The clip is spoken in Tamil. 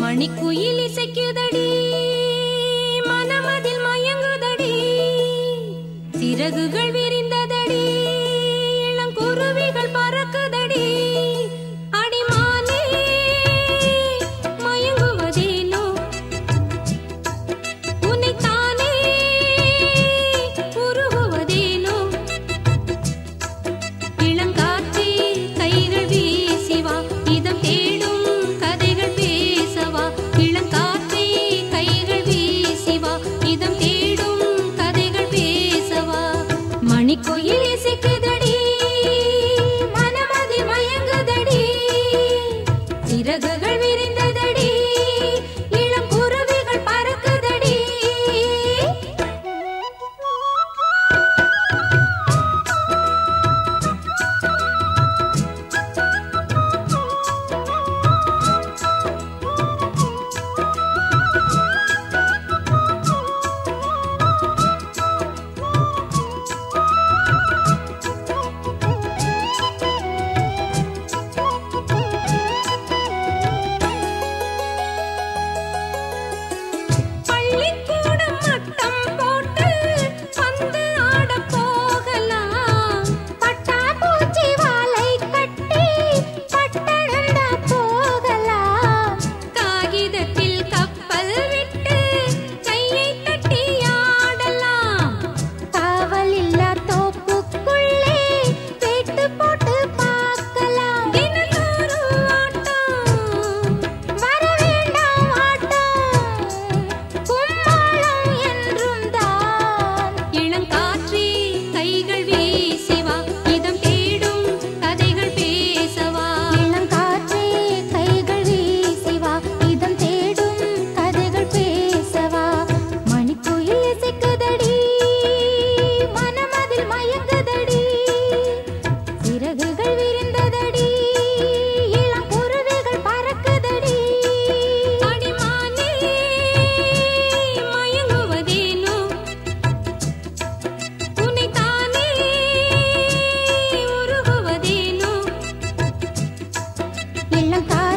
மணிக்குயில் இசைக்குதடி மனமதில் மயங்குதடி. சிறகுகள் மனமதி மயங்குதடி சிறகுகள் விரிந்த எல்லாம் கா